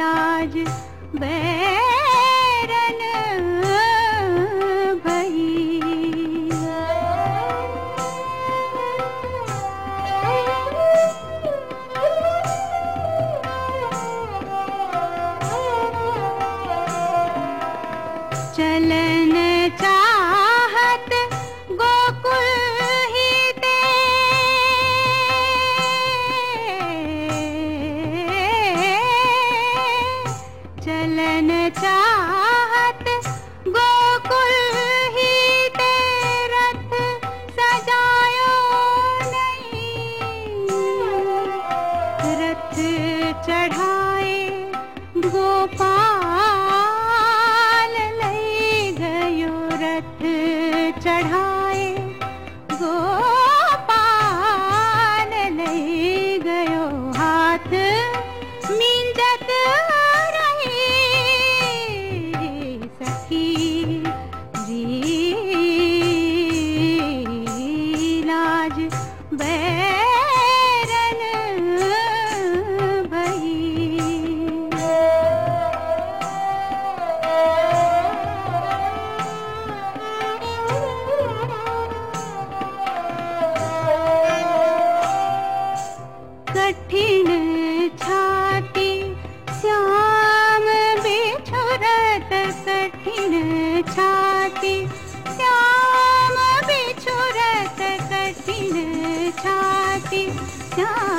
लाज बै चलन रथ चढ़ाए गोपाल चढ़ाए गोपाल ले गयो हाथ रही सखी जी। लाज बैरन う。